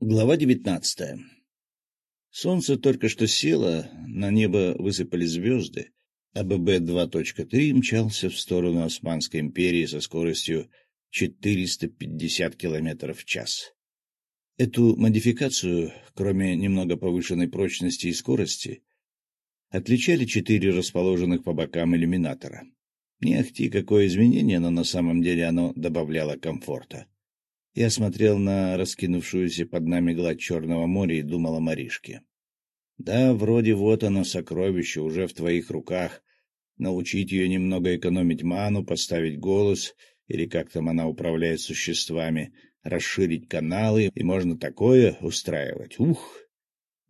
Глава девятнадцатая Солнце только что село, на небо высыпали звезды, а ББ-2.3 мчался в сторону Османской империи со скоростью 450 км в час. Эту модификацию, кроме немного повышенной прочности и скорости, отличали четыре расположенных по бокам иллюминатора. Не ахти какое изменение, но на самом деле оно добавляло комфорта. Я смотрел на раскинувшуюся под нами гладь Черного моря и думал о Маришке. Да, вроде вот оно, сокровище, уже в твоих руках. Научить ее немного экономить ману, поставить голос, или как там она управляет существами, расширить каналы, и можно такое устраивать. Ух!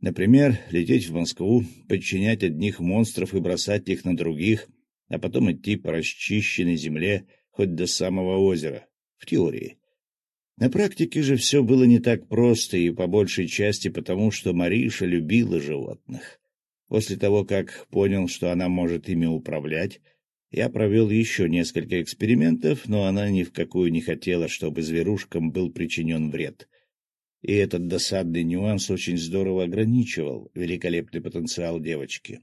Например, лететь в Москву, подчинять одних монстров и бросать их на других, а потом идти по расчищенной земле хоть до самого озера. В теории. На практике же все было не так просто, и по большей части потому, что Мариша любила животных. После того, как понял, что она может ими управлять, я провел еще несколько экспериментов, но она ни в какую не хотела, чтобы зверушкам был причинен вред. И этот досадный нюанс очень здорово ограничивал великолепный потенциал девочки.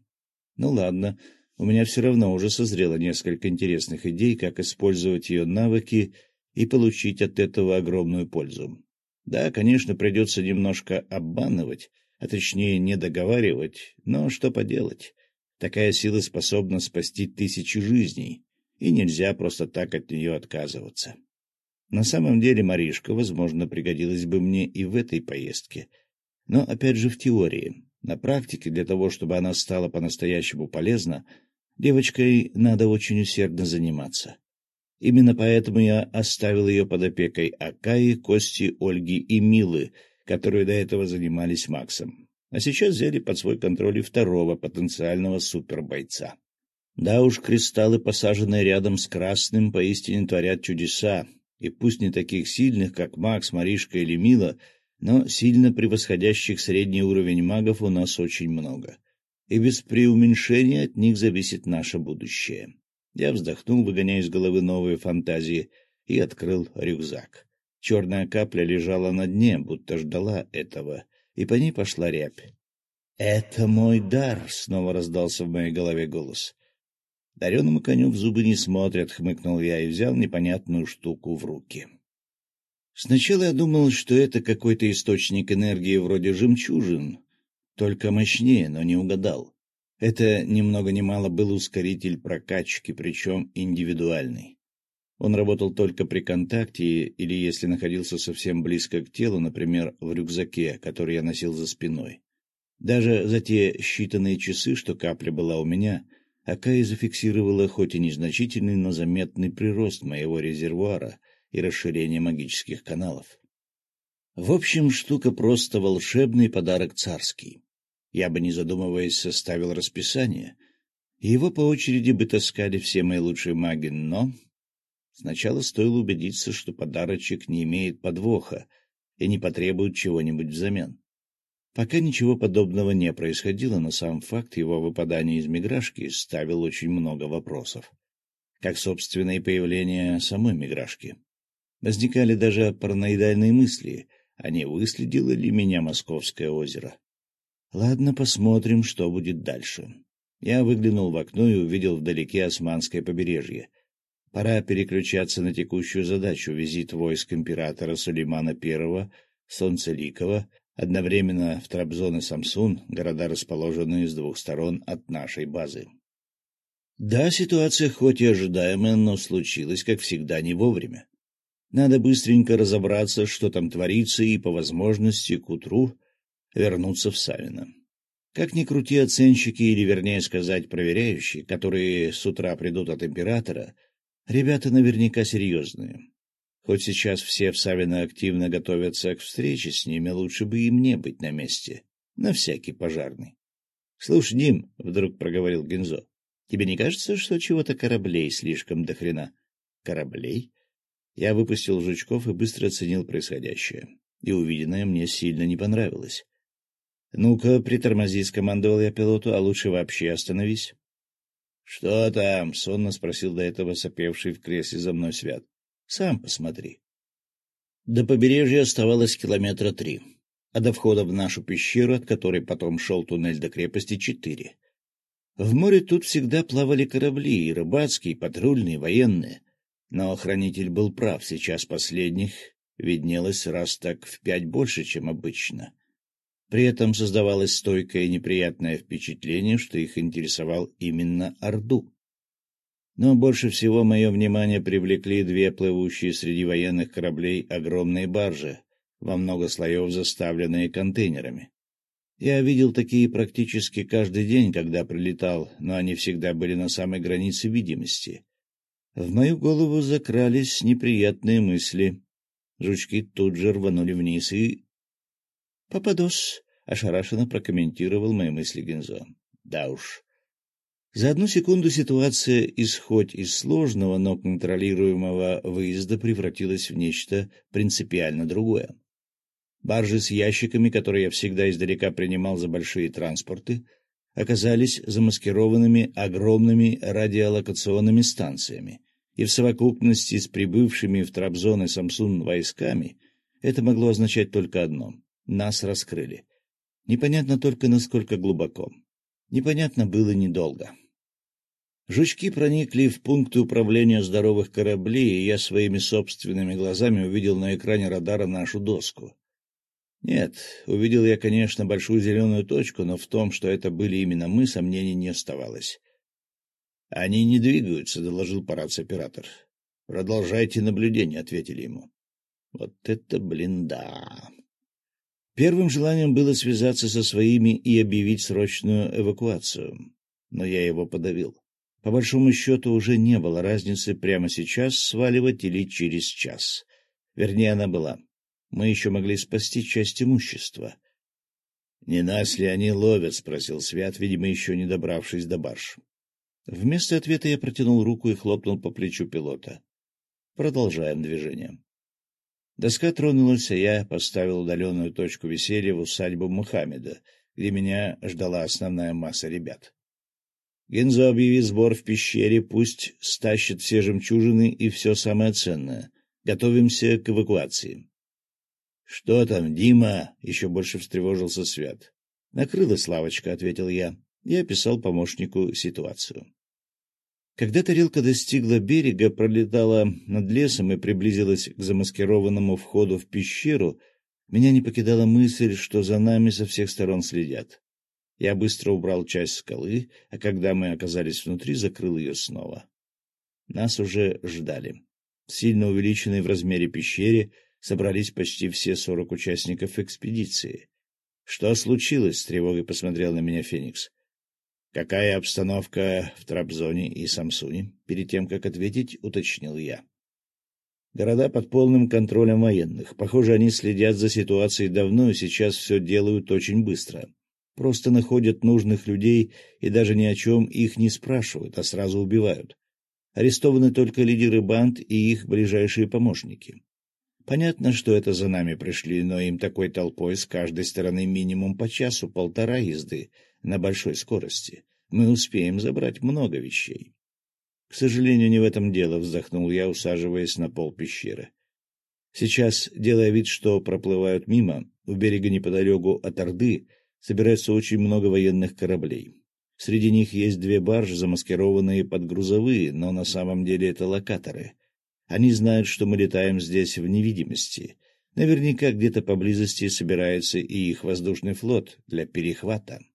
Ну ладно, у меня все равно уже созрело несколько интересных идей, как использовать ее навыки и получить от этого огромную пользу. Да, конечно, придется немножко обманывать, а точнее не договаривать, но что поделать. Такая сила способна спасти тысячи жизней, и нельзя просто так от нее отказываться. На самом деле Маришка, возможно, пригодилась бы мне и в этой поездке. Но, опять же, в теории. На практике, для того, чтобы она стала по-настоящему полезна, девочкой надо очень усердно заниматься. Именно поэтому я оставил ее под опекой Акаи, Кости, Ольги и Милы, которые до этого занимались Максом. А сейчас взяли под свой контроль и второго потенциального супербойца. Да уж, кристаллы, посаженные рядом с красным, поистине творят чудеса, и пусть не таких сильных, как Макс, Маришка или Мила, но сильно превосходящих средний уровень магов у нас очень много. И без преуменьшения от них зависит наше будущее. Я вздохнул, выгоняя из головы новые фантазии, и открыл рюкзак. Черная капля лежала на дне, будто ждала этого, и по ней пошла рябь. — Это мой дар! — снова раздался в моей голове голос. — Дареному коню в зубы не смотрят, — хмыкнул я и взял непонятную штуку в руки. Сначала я думал, что это какой-то источник энергии вроде жемчужин, только мощнее, но не угадал. Это ни много ни мало был ускоритель прокачки, причем индивидуальный. Он работал только при контакте или если находился совсем близко к телу, например, в рюкзаке, который я носил за спиной. Даже за те считанные часы, что капля была у меня, Акаи зафиксировала хоть и незначительный, но заметный прирост моего резервуара и расширение магических каналов. В общем, штука просто волшебный подарок царский. Я бы, не задумываясь, составил расписание, его по очереди бы таскали все мои лучшие маги, но... Сначала стоило убедиться, что подарочек не имеет подвоха и не потребует чего-нибудь взамен. Пока ничего подобного не происходило, но сам факт его выпадания из миграшки ставил очень много вопросов. Как, собственно, и появление самой миграшки. Возникали даже параноидальные мысли, а не выследило ли меня Московское озеро. Ладно, посмотрим, что будет дальше. Я выглянул в окно и увидел вдалеке Османское побережье. Пора переключаться на текущую задачу — визит войск императора Сулеймана I, Солнцеликова, одновременно в Трабзон и Самсун, города, расположенные с двух сторон от нашей базы. Да, ситуация хоть и ожидаемая, но случилась, как всегда, не вовремя. Надо быстренько разобраться, что там творится, и, по возможности, к утру вернуться в Савино. Как ни крути оценщики, или, вернее сказать, проверяющие, которые с утра придут от императора, ребята наверняка серьезные. Хоть сейчас все в Савино активно готовятся к встрече с ними, лучше бы и мне быть на месте, на всякий пожарный. — Слушай, Дим, — вдруг проговорил Гензо, — тебе не кажется, что чего-то кораблей слишком до Кораблей? Я выпустил жучков и быстро оценил происходящее, и увиденное мне сильно не понравилось. «Ну-ка, притормози», — скомандовал я пилоту, — «а лучше вообще остановись». «Что там?» — сонно спросил до этого сопевший в кресле за мной Свят. «Сам посмотри». До побережья оставалось километра три. а до входа в нашу пещеру, от которой потом шел туннель до крепости, четыре. В море тут всегда плавали корабли, и рыбацкие, и патрульные, и военные. Но охранитель был прав, сейчас последних виднелось раз так в пять больше, чем обычно. При этом создавалось стойкое и неприятное впечатление, что их интересовал именно Орду. Но больше всего мое внимание привлекли две плывущие среди военных кораблей огромные баржи, во много слоев заставленные контейнерами. Я видел такие практически каждый день, когда прилетал, но они всегда были на самой границе видимости. В мою голову закрались неприятные мысли. Жучки тут же рванули вниз и... — Попадос, — ошарашенно прокомментировал мои мысли Гензо. — Да уж. За одну секунду ситуация из хоть и сложного, но контролируемого выезда превратилась в нечто принципиально другое. Баржи с ящиками, которые я всегда издалека принимал за большие транспорты, оказались замаскированными огромными радиолокационными станциями, и в совокупности с прибывшими в Трабзон и Самсун войсками это могло означать только одно — нас раскрыли. Непонятно только, насколько глубоко. Непонятно было недолго. Жучки проникли в пункты управления здоровых кораблей, и я своими собственными глазами увидел на экране радара нашу доску. Нет, увидел я, конечно, большую зеленую точку, но в том, что это были именно мы, сомнений не оставалось. — Они не двигаются, — доложил по оператор. — Продолжайте наблюдение, — ответили ему. Вот это, блин, да. Первым желанием было связаться со своими и объявить срочную эвакуацию, но я его подавил. По большому счету уже не было разницы прямо сейчас сваливать или через час. Вернее, она была мы еще могли спасти часть имущества. — Не нас ли они ловят? — спросил Свят, видимо, еще не добравшись до барж. Вместо ответа я протянул руку и хлопнул по плечу пилота. Продолжаем движение. Доска тронулась, а я поставил удаленную точку веселья в усадьбу Мухаммеда, где меня ждала основная масса ребят. Гензо объяви сбор в пещере, пусть стащит все жемчужины и все самое ценное. Готовимся к эвакуации. — Что там, Дима? — еще больше встревожился Свят. — Накрылась лавочка, — ответил я. Я описал помощнику ситуацию. Когда тарелка достигла берега, пролетала над лесом и приблизилась к замаскированному входу в пещеру, меня не покидала мысль, что за нами со всех сторон следят. Я быстро убрал часть скалы, а когда мы оказались внутри, закрыл ее снова. Нас уже ждали. В сильно увеличенной в размере пещере собрались почти все сорок участников экспедиции. — Что случилось? — с тревогой посмотрел на меня Феникс. — Какая обстановка в Трабзоне и Самсуне? Перед тем, как ответить, уточнил я. Города под полным контролем военных. Похоже, они следят за ситуацией давно и сейчас все делают очень быстро. Просто находят нужных людей и даже ни о чем их не спрашивают, а сразу убивают. Арестованы только лидеры банд и их ближайшие помощники. Понятно, что это за нами пришли, но им такой толпой с каждой стороны минимум по часу-полтора езды на большой скорости. Мы успеем забрать много вещей. — К сожалению, не в этом дело, — вздохнул я, усаживаясь на пол пещеры. Сейчас, делая вид, что проплывают мимо, у берега неподалеку от Орды собирается очень много военных кораблей. Среди них есть две баржи, замаскированные под грузовые, но на самом деле это локаторы — они знают, что мы летаем здесь в невидимости. Наверняка где-то поблизости собирается и их воздушный флот для перехвата. —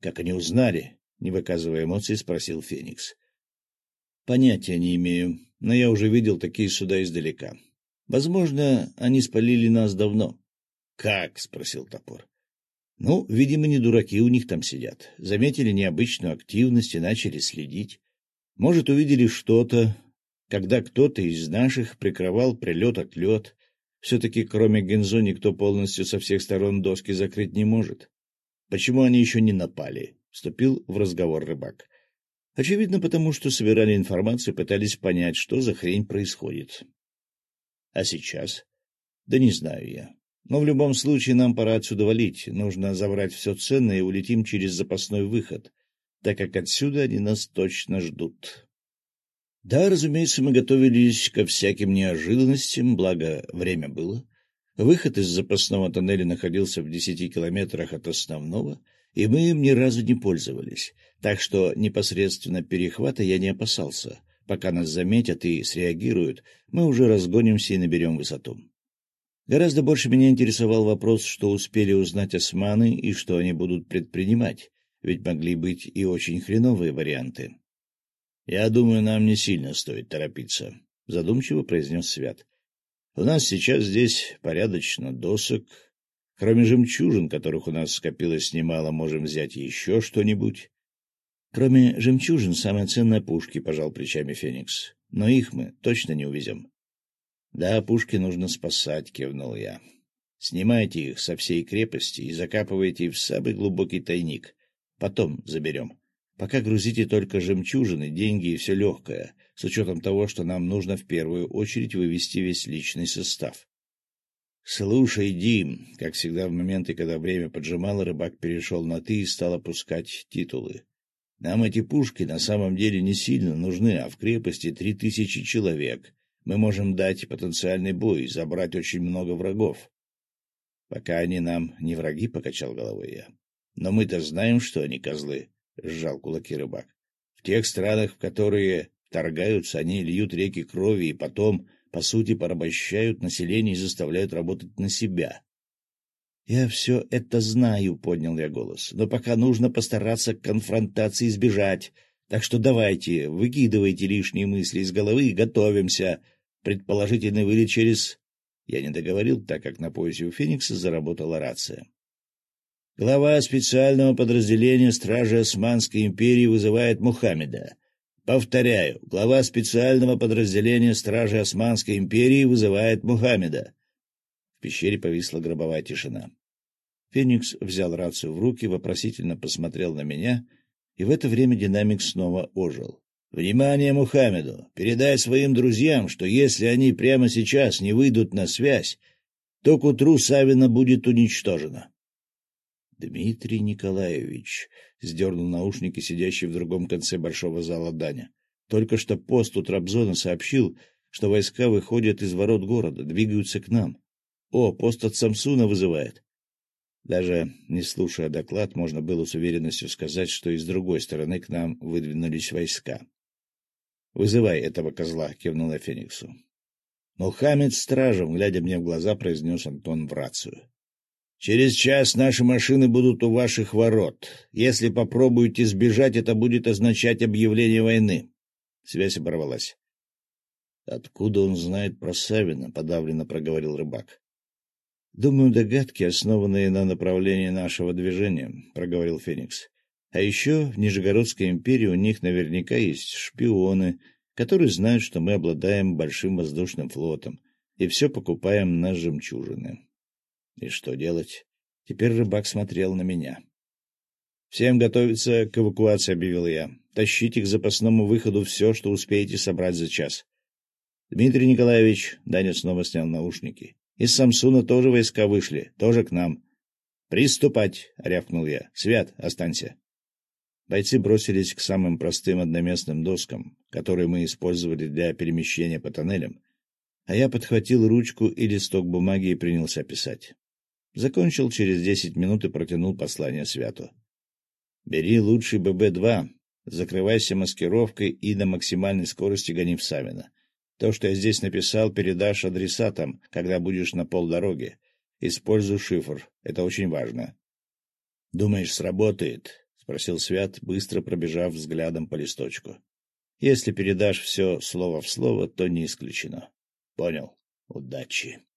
Как они узнали? — не выказывая эмоций, спросил Феникс. — Понятия не имею, но я уже видел такие суда издалека. Возможно, они спалили нас давно. — Как? — спросил топор. — Ну, видимо, не дураки у них там сидят. Заметили необычную активность и начали следить. Может, увидели что-то, когда кто-то из наших прикрывал прилет-отлет. Все-таки кроме Гензо никто полностью со всех сторон доски закрыть не может. Почему они еще не напали? Вступил в разговор рыбак. Очевидно, потому что собирали информацию, пытались понять, что за хрень происходит. А сейчас? Да не знаю я. Но в любом случае нам пора отсюда валить. Нужно забрать все ценное и улетим через запасной выход, так как отсюда они нас точно ждут. Да, разумеется, мы готовились ко всяким неожиданностям, благо время было. Выход из запасного тоннеля находился в десяти километрах от основного, и мы им ни разу не пользовались, так что непосредственно перехвата я не опасался. Пока нас заметят и среагируют, мы уже разгонимся и наберем высоту. Гораздо больше меня интересовал вопрос, что успели узнать османы и что они будут предпринимать, ведь могли быть и очень хреновые варианты. — Я думаю, нам не сильно стоит торопиться, — задумчиво произнес Свят. У нас сейчас здесь порядочно досок. Кроме жемчужин, которых у нас скопилось немало, можем взять еще что-нибудь. Кроме жемчужин, самое ценное — пушки, — пожал плечами Феникс. Но их мы точно не увезем. — Да, пушки нужно спасать, — кивнул я. — Снимайте их со всей крепости и закапывайте в самый глубокий тайник. Потом заберем. Пока грузите только жемчужины, деньги и все легкое — с учетом того, что нам нужно в первую очередь вывести весь личный состав. — Слушай, Дим, как всегда в моменты, когда время поджимало, рыбак перешел на «ты» и стал опускать титулы. Нам эти пушки на самом деле не сильно нужны, а в крепости три тысячи человек. Мы можем дать потенциальный бой и забрать очень много врагов. — Пока они нам не враги, — покачал головой я. — Но мы-то знаем, что они козлы, — сжал кулаки рыбак. В тех странах, в которые Торгаются они, льют реки крови и потом, по сути, порабощают население и заставляют работать на себя. — Я все это знаю, — поднял я голос, — но пока нужно постараться конфронтации избежать. Так что давайте, выкидывайте лишние мысли из головы и готовимся. Предположительный вылет через... Я не договорил, так как на поясе у Феникса заработала рация. Глава специального подразделения Стражи Османской империи вызывает Мухаммеда. Повторяю, глава специального подразделения Стражи Османской империи вызывает Мухаммеда. В пещере повисла гробовая тишина. Феникс взял рацию в руки, вопросительно посмотрел на меня, и в это время динамик снова ожил. «Внимание Мухаммеду! Передай своим друзьям, что если они прямо сейчас не выйдут на связь, то к утру Савина будет уничтожена». Дмитрий Николаевич, — сдернул наушники, сидящий в другом конце большого зала Даня. Только что пост у Трабзона сообщил, что войска выходят из ворот города, двигаются к нам. О, пост от Самсуна вызывает. Даже не слушая доклад, можно было с уверенностью сказать, что и с другой стороны к нам выдвинулись войска. — Вызывай этого козла, — кивнул я Фениксу. Мухаммед стражем, глядя мне в глаза, произнес Антон в рацию. Через час наши машины будут у ваших ворот. Если попробуете сбежать, это будет означать объявление войны. Связь оборвалась. — Откуда он знает про Савина? — подавленно проговорил рыбак. — Думаю, догадки, основанные на направлении нашего движения, — проговорил Феникс. — А еще в Нижегородской империи у них наверняка есть шпионы, которые знают, что мы обладаем большим воздушным флотом и все покупаем на жемчужины. И что делать? Теперь рыбак смотрел на меня. «Всем готовиться к эвакуации», — объявил я. «Тащите к запасному выходу все, что успеете собрать за час». «Дмитрий Николаевич», — Даня снова снял наушники, — «из Самсуна тоже войска вышли, тоже к нам». «Приступать», — рявкнул я. «Свят, останься». Бойцы бросились к самым простым одноместным доскам, которые мы использовали для перемещения по тоннелям, а я подхватил ручку и листок бумаги и принялся писать. Закончил через десять минут и протянул послание Святу. «Бери лучший ББ-2, закрывайся маскировкой и на максимальной скорости гони в Савино. То, что я здесь написал, передашь адресатам, когда будешь на полдороги. Используй шифр, это очень важно». «Думаешь, сработает?» — спросил Свят, быстро пробежав взглядом по листочку. «Если передашь все слово в слово, то не исключено». «Понял. Удачи».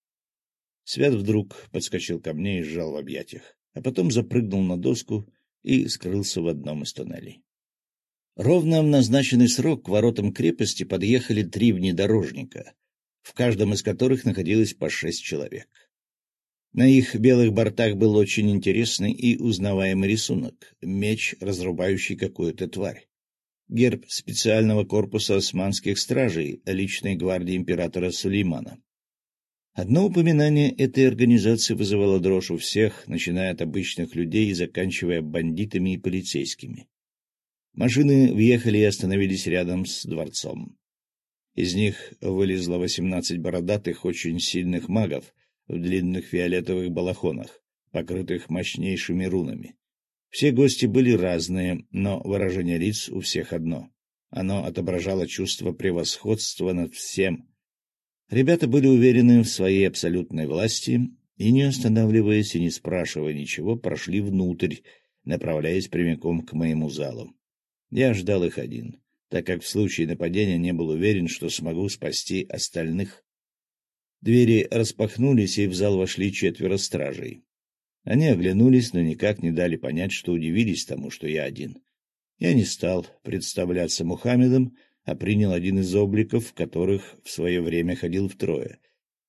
Свят вдруг подскочил ко мне и сжал в объятиях, а потом запрыгнул на доску и скрылся в одном из тоннелей. Ровно в назначенный срок к воротам крепости подъехали три внедорожника, в каждом из которых находилось по шесть человек. На их белых бортах был очень интересный и узнаваемый рисунок — меч, разрубающий какую-то тварь. Герб специального корпуса османских стражей личной гвардии императора Сулеймана. Одно упоминание этой организации вызывало дрожь у всех, начиная от обычных людей и заканчивая бандитами и полицейскими. Машины въехали и остановились рядом с дворцом. Из них вылезло восемнадцать бородатых, очень сильных магов в длинных фиолетовых балахонах, покрытых мощнейшими рунами. Все гости были разные, но выражение лиц у всех одно. Оно отображало чувство превосходства над всем. Ребята были уверены в своей абсолютной власти и, не останавливаясь и не спрашивая ничего, прошли внутрь, направляясь прямиком к моему залу. Я ждал их один, так как в случае нападения не был уверен, что смогу спасти остальных. Двери распахнулись, и в зал вошли четверо стражей. Они оглянулись, но никак не дали понять, что удивились тому, что я один. Я не стал представляться Мухаммедом, а принял один из обликов, в которых в свое время ходил втрое.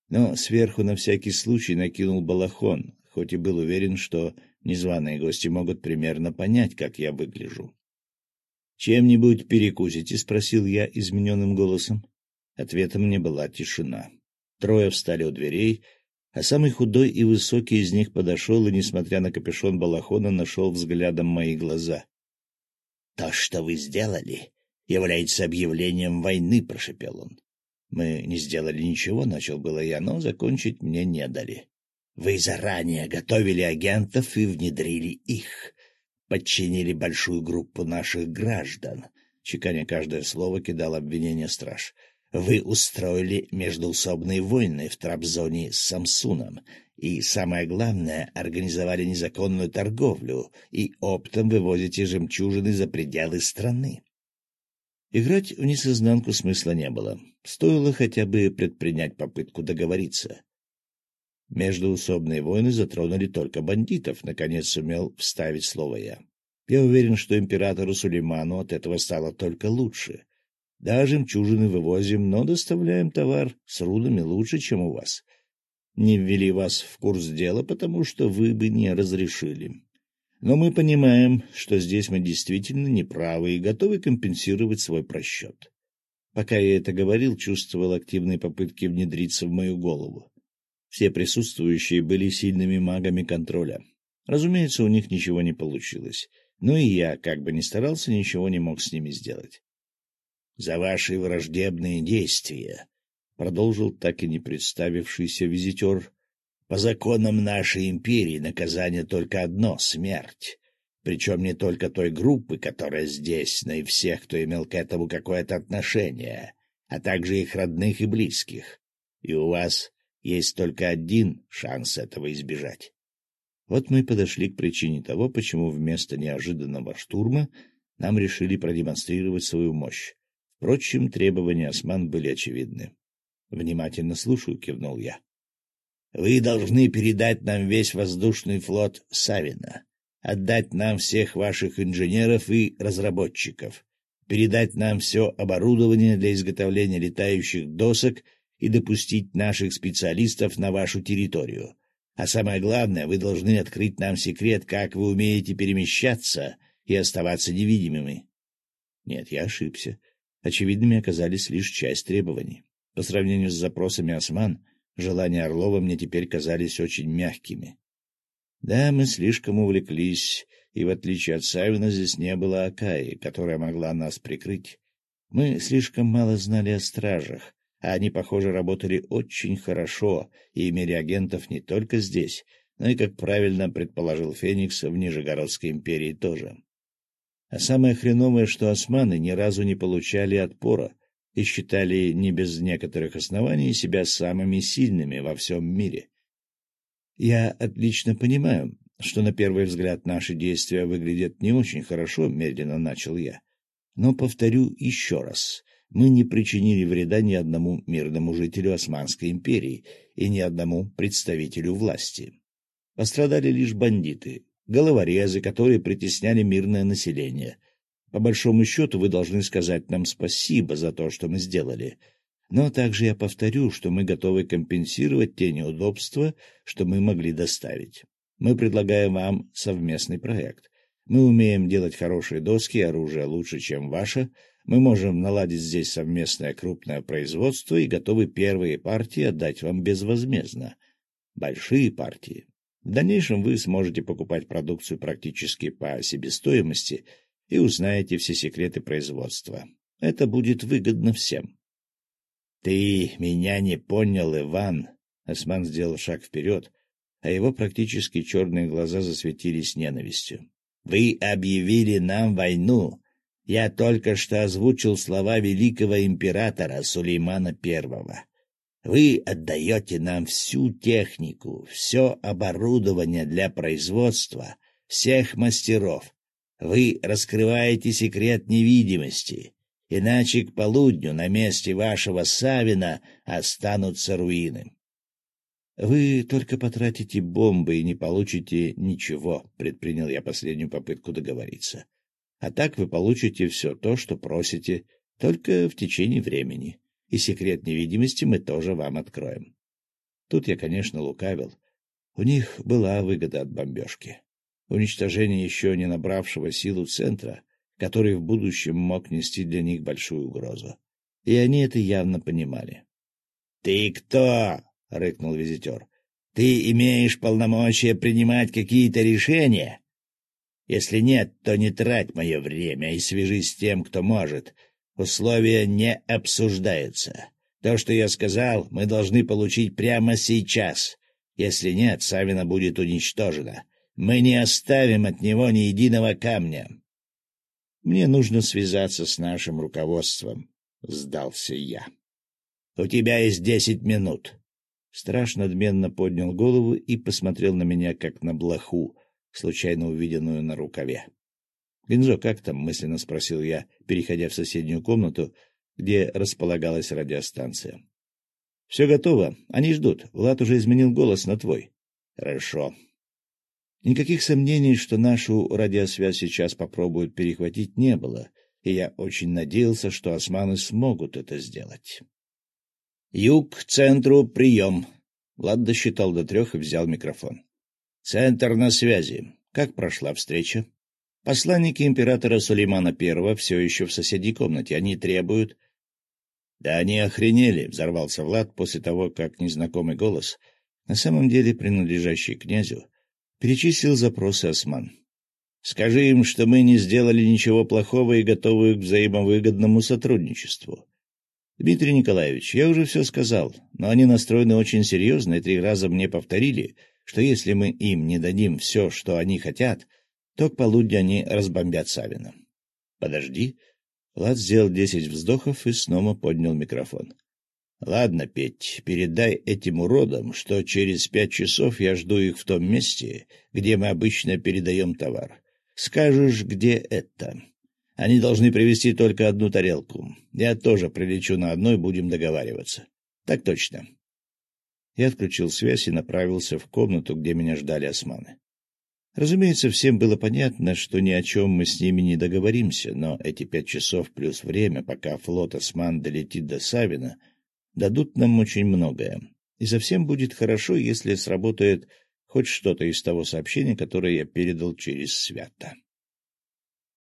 Но сверху на всякий случай накинул балахон, хоть и был уверен, что незваные гости могут примерно понять, как я выгляжу. «Чем-нибудь перекусите?» — спросил я измененным голосом. Ответом мне была тишина. Трое встали у дверей, а самый худой и высокий из них подошел и, несмотря на капюшон балахона, нашел взглядом мои глаза. — То, что вы сделали, является объявлением войны, — прошепел он. — Мы не сделали ничего, — начал было я, но закончить мне не дали. — Вы заранее готовили агентов и внедрили их, подчинили большую группу наших граждан. Чеканя каждое слово кидал обвинение страж. Вы устроили междуусобные войны в Трабзоне с Самсуном, и, самое главное, организовали незаконную торговлю и оптом вывозите жемчужины за пределы страны. Играть в несознанку смысла не было. Стоило хотя бы предпринять попытку договориться. Междуусобные войны затронули только бандитов, наконец сумел вставить слово я. Я уверен, что императору Сулейману от этого стало только лучше. Да, жемчужины вывозим, но доставляем товар с рудами лучше, чем у вас. Не ввели вас в курс дела, потому что вы бы не разрешили. Но мы понимаем, что здесь мы действительно неправы и готовы компенсировать свой просчет. Пока я это говорил, чувствовал активные попытки внедриться в мою голову. Все присутствующие были сильными магами контроля. Разумеется, у них ничего не получилось. Но и я, как бы ни старался, ничего не мог с ними сделать за ваши враждебные действия, — продолжил так и не представившийся визитер. — По законам нашей империи наказание только одно — смерть. Причем не только той группы, которая здесь, но и всех, кто имел к этому какое-то отношение, а также их родных и близких. И у вас есть только один шанс этого избежать. Вот мы подошли к причине того, почему вместо неожиданного штурма нам решили продемонстрировать свою мощь. Впрочем, требования осман были очевидны. — Внимательно слушаю, — кивнул я. — Вы должны передать нам весь воздушный флот Савина, отдать нам всех ваших инженеров и разработчиков, передать нам все оборудование для изготовления летающих досок и допустить наших специалистов на вашу территорию. А самое главное, вы должны открыть нам секрет, как вы умеете перемещаться и оставаться невидимыми. Нет, я ошибся. Очевидными оказались лишь часть требований. По сравнению с запросами осман, желания Орлова мне теперь казались очень мягкими. Да, мы слишком увлеклись, и, в отличие от Савина, здесь не было Акаи, которая могла нас прикрыть. Мы слишком мало знали о стражах, а они, похоже, работали очень хорошо и имели агентов не только здесь, но и, как правильно предположил Феникс, в Нижегородской империи тоже. А самое хреновое, что османы ни разу не получали отпора и считали не без некоторых оснований себя самыми сильными во всем мире. Я отлично понимаю, что на первый взгляд наши действия выглядят не очень хорошо, медленно начал я. Но повторю еще раз, мы не причинили вреда ни одному мирному жителю Османской империи и ни одному представителю власти. Пострадали лишь бандиты, головорезы, которые притесняли мирное население. По большому счету вы должны сказать нам спасибо за то, что мы сделали. Но также я повторю, что мы готовы компенсировать те неудобства, что мы могли доставить. Мы предлагаем вам совместный проект. Мы умеем делать хорошие доски и оружие лучше, чем ваше. Мы можем наладить здесь совместное крупное производство и готовы первые партии отдать вам безвозмездно. Большие партии в дальнейшем вы сможете покупать продукцию практически по себестоимости и узнаете все секреты производства. Это будет выгодно всем. — Ты меня не понял, Иван, Осман сделал шаг вперед, а его практически черные глаза засветились ненавистью. — Вы объявили нам войну. Я только что озвучил слова великого императора Сулеймана Первого. Вы отдаете нам всю технику, все оборудование для производства, всех мастеров. Вы раскрываете секрет невидимости, иначе к полудню на месте вашего Савина останутся руины. — Вы только потратите бомбы и не получите ничего, — предпринял я последнюю попытку договориться. — А так вы получите все то, что просите, только в течение времени. — и секрет невидимости мы тоже вам откроем. Тут я, конечно, лукавил. У них была выгода от бомбежки. Уничтожение еще не набравшего силу центра, который в будущем мог нести для них большую угрозу. И они это явно понимали. — Ты кто? — рыкнул визитер. — Ты имеешь полномочия принимать какие-то решения? Если нет, то не трать мое время и свяжись с тем, кто может, Условия не обсуждаются. То, что я сказал, мы должны получить прямо сейчас. Если нет, Савина будет уничтожена. Мы не оставим от него ни единого камня. Мне нужно связаться с нашим руководством, — сдался я. — У тебя есть десять минут. Страш надменно поднял голову и посмотрел на меня, как на блоху, случайно увиденную на рукаве. — Гинзо, как там? — мысленно спросил я, переходя в соседнюю комнату, где располагалась радиостанция. — Все готово. Они ждут. Влад уже изменил голос на твой. — Хорошо. Никаких сомнений, что нашу радиосвязь сейчас попробуют перехватить, не было, и я очень надеялся, что османы смогут это сделать. — Юг, центру, прием. Влад досчитал до трех и взял микрофон. — Центр на связи. Как прошла встреча? Посланники императора Сулеймана I все еще в соседней комнате. Они требуют... — Да они охренели, — взорвался Влад после того, как незнакомый голос, на самом деле принадлежащий князю, перечислил запросы Осман. — Скажи им, что мы не сделали ничего плохого и готовы к взаимовыгодному сотрудничеству. — Дмитрий Николаевич, я уже все сказал, но они настроены очень серьезно и три раза мне повторили, что если мы им не дадим все, что они хотят, то к полудню они разбомбят Савина. — Подожди. Влад сделал десять вздохов и снова поднял микрофон. — Ладно, Петь, передай этим уродам, что через пять часов я жду их в том месте, где мы обычно передаем товар. Скажешь, где это? Они должны привезти только одну тарелку. Я тоже прилечу на одной, будем договариваться. — Так точно. Я отключил связь и направился в комнату, где меня ждали османы. Разумеется, всем было понятно, что ни о чем мы с ними не договоримся, но эти пять часов плюс время, пока флот «Осман» долетит до Савина, дадут нам очень многое. И совсем будет хорошо, если сработает хоть что-то из того сообщения, которое я передал через Свята.